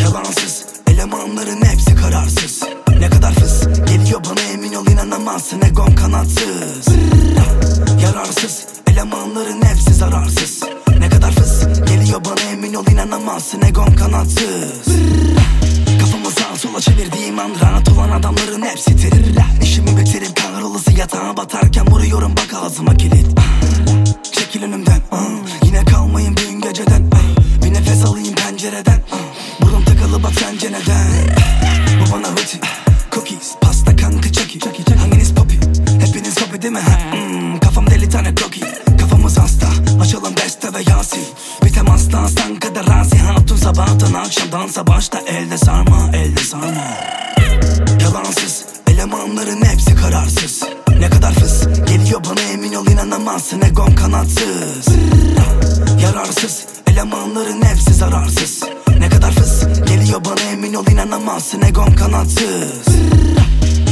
Yalansız elemanların hepsi kararsız. Ne kadar fıs geliyor bana emin ol inanamazsın egon kanatsız. Yararsız elemanların hepsi zararsız. Ne kadar fıs geliyor bana emin ol inanamazsın egon kanatsız. Kafamı sağa sola çevirdiğim an ranat olan adamların hepsi terirler. İşimi bitirip kan rolası yatağa batarken vuruyorum bak ağzıma kilit. Burun takılı bak sence neden? Bu bana rutin Cookies, pasta, kanka çaki Hanginiz popi? Hepiniz popi değil mi? Hmm, kafam deli tane kroki Kafamız hasta Açalım beste ve yasin Bir temastan sen kadar razi Hatun sabahtan akşamdan başta Elde sarma, elde sarma. Yalansız Elemanların hepsi kararsız. Ne kadar fıs Geliyor bana emin ol inanamazsın. Egom kanatsız. Yararsız Elemanların hepsi zararsız Ne kadar fıs Geliyor bana emin ol inanamazsın. Egom kanatsız.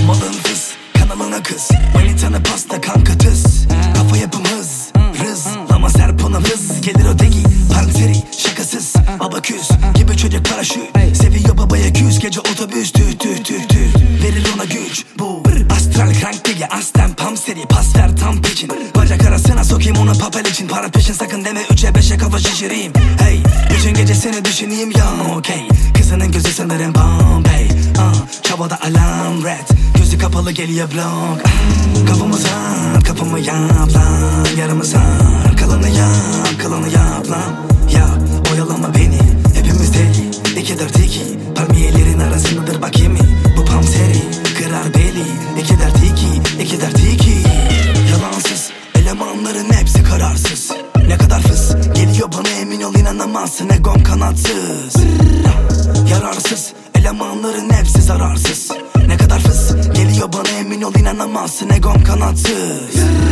Malın fıs Kanalına kız. Manitanı pasta kanka tıs. Kafa yapım hız Rız. Lama serpona vız. Gelir o degi Panteri Şakasız. Abaküs Gibi çocuk paraşüt. Seviyor babaya küs Gece otobüs tüh Digi Aslen pam seri Pas ver tam peçin. Bacak arasına sokayım onu papel için. Para peşin sakın deme üçe beşe kafa şişireyim. Hey Bütün gece seni düşüneyim ya okey Kızının gözü sanırım Bombay. Uh, Çabada alarm red. Gözü kapalı geliyor blok ah, Kafamı sar kafamı yap lan. Yarımı sar kalanı yap kalanı yap lan. Yap oyalama beni Hepimiz deli. İki dört iki Palmiyelerin arasındadır bak yemin Bu pam seri kırar beli inanamazsın Egom kanatsız. Yararsız elemanların hepsi zararsız. Ne kadar fıs geliyor bana emin ol inanamazsın Egom kanatsız